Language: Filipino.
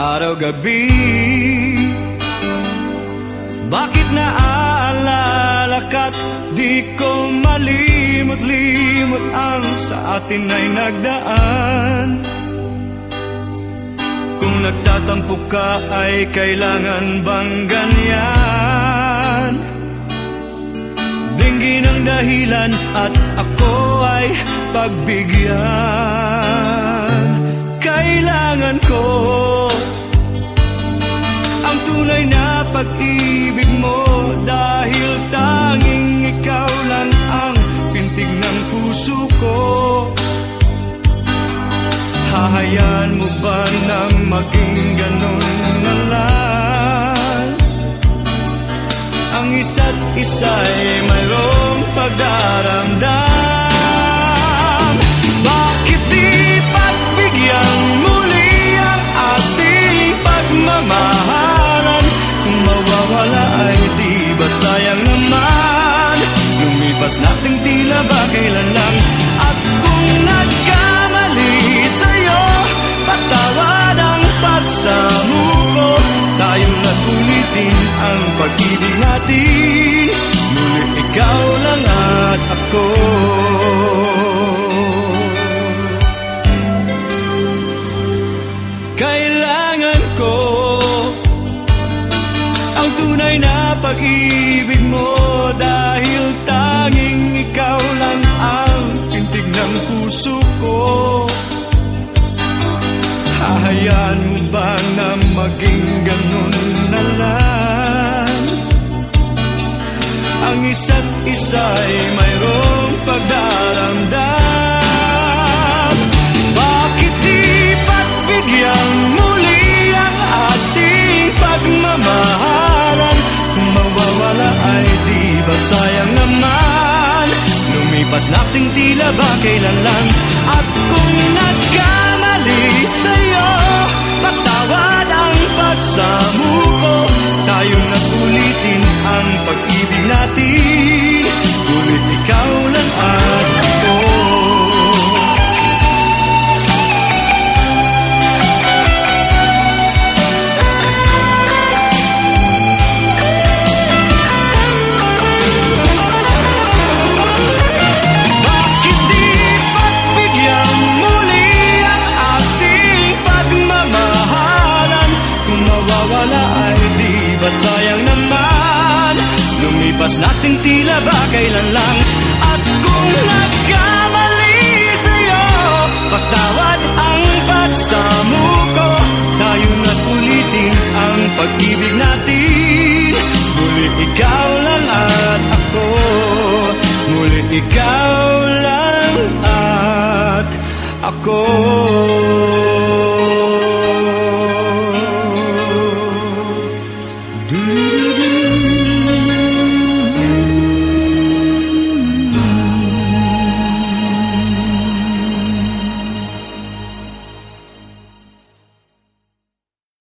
Araw-gabi. Bakit naaalala ka't di ko malimot-limot ang sa atin ay nagdaan. Kung nagtatampo ka ay kailangan bang ganyan? Dinggin ang dahilan at ako ay pagbigyan Hahayaan mo ba nang maging ganun na lang? Ang isa't isa'y mayroong pagdaramdam sayang naman? Lumipas nating tila ba kailan lang pag-ibig natin Muli ikaw lang at ako. Kailangan ko ang tunay na pag-ibig isa'y mayroong pagdaramdam. Bakit di pagbigyan muli ang ating pagmamahalan? Kung mawawala ay di ba sayang naman? Lumipas nating tila ba kailan lang At kung nagkamali sayang naman. Lumipas nating tila ba kailan lang? At kung nagkamali sa'yo Patawad ang pagsamuko Tayo na't ulitin ang pag-ibig natin. Muli ikaw lang at ako. Muli ikaw